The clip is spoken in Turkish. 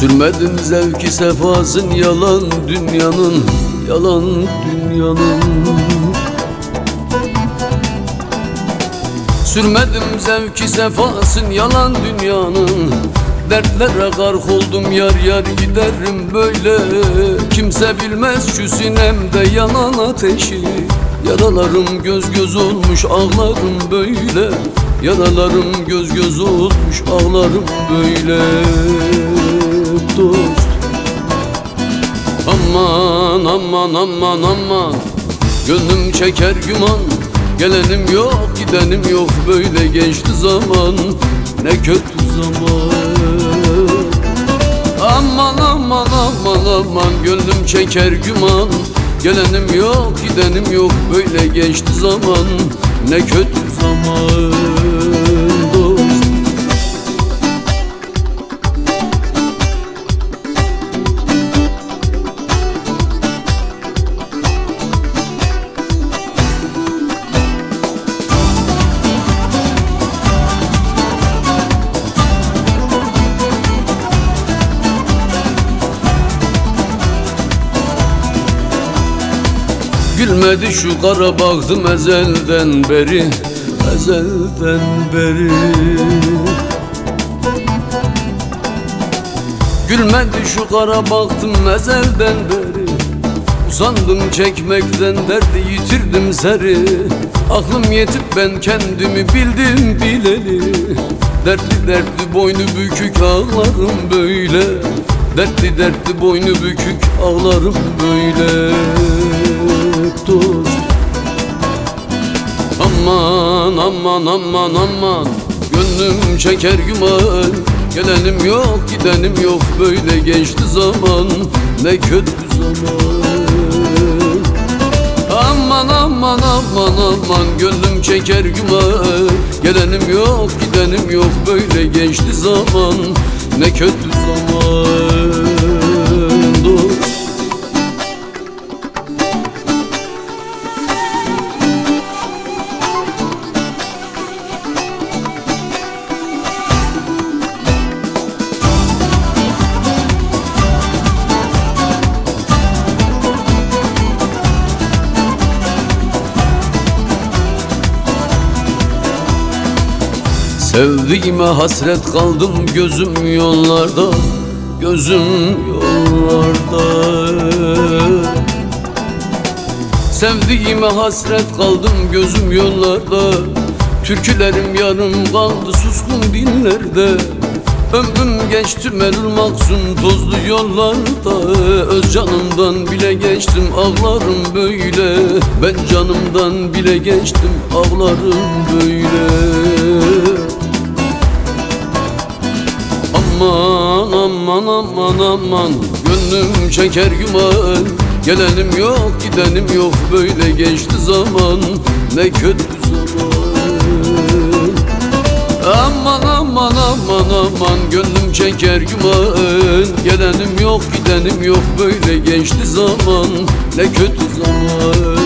Sürmedim zevki sefasın yalan dünyanın Yalan dünyanın. Sürmedim zevki sefasın yalan dünyanın. Dertlere gark oldum yar yar giderim böyle. Kimse bilmez şu sinemde yanan ateşi. Yaralarım göz göz olmuş ağlarım böyle. Yaralarım göz göz olmuş ağlarım böyle Dost. Aman aman aman aman. Gönlüm çeker güman Gelenim yok gidenim yok. Böyle geçti zaman. Ne kötü zaman. Aman aman aman aman. Gönlüm çeker güman Gelenim yok gidenim yok. Böyle geçti zaman. Ne kötü zaman Gülmedi şu kara baktım ezelden beri Ezelden beri. Gülmedi şu kara baktım ezelden beri Usandım çekmekten derdi yitirdim seri. Aklım yetip ben kendimi bildim bileli Dertli dertli boynu bükük ağlarım böyle. Dertli dertli boynu bükük ağlarım böyle Aman aman aman aman. Gönlüm çeker güman Gelenim yok gidenim yok. Böyle geçti zaman. Ne kötü zaman. Aman aman aman aman. Gönlüm çeker güman Gelenim yok gidenim yok. Böyle geçti zaman. Ne kötü zaman Sevdiğime hasret kaldım gözüm yollarda Gözüm yollarda. Sevdiğime hasret kaldım gözüm yollarda Türkülerim yarım kaldı suskun dillerde. Ömrüm geçti merul maksum tozlu yollarda Öz canımdan bile geçtim ağlarım böyle. Ben canımdan bile geçtim ağlarım böyle aman aman aman Gönlüm çeker güman Gelenim yok gidenim yok Böyle geçti zaman. Ne kötü zaman. Aman aman aman aman Gönlüm çeker güman Gelenim yok gidenim yok Böyle geçti zaman. Ne kötü zaman